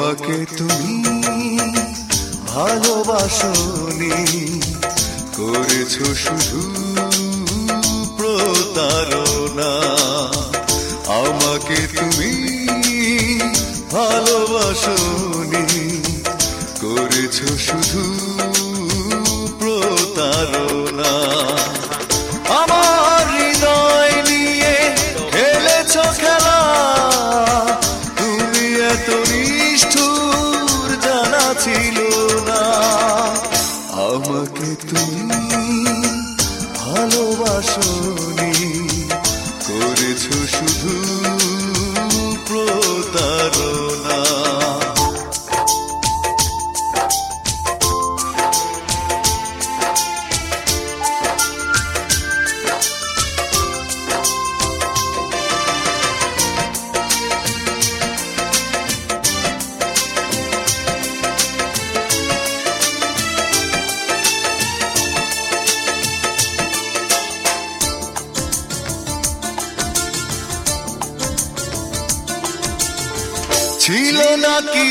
تمباس نمارنا ہما کہ تمباس نو شو اب کے تھی حلوا سنی کر چھو تو ناچو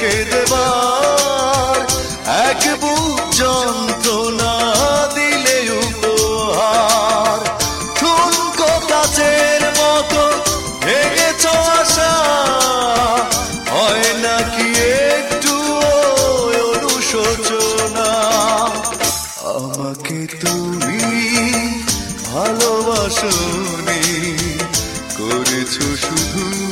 کے دیوا ایک تھی بالوبی کرو ش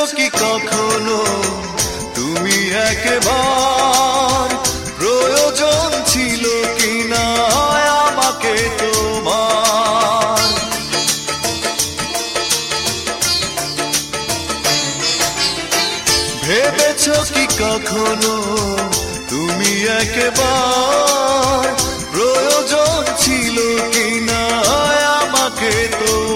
کھو تم ایم بھی کھو تم ایوجن چل کی نیا تو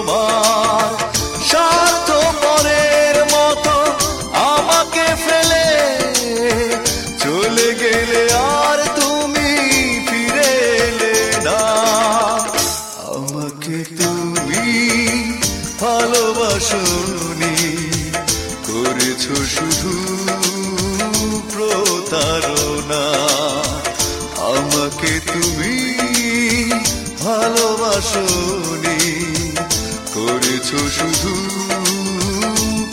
ہما کے تمباس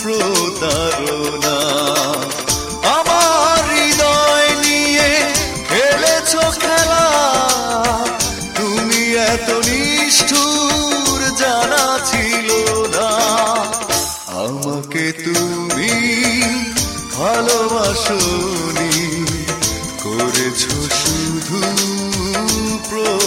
پرتار চুধু প্র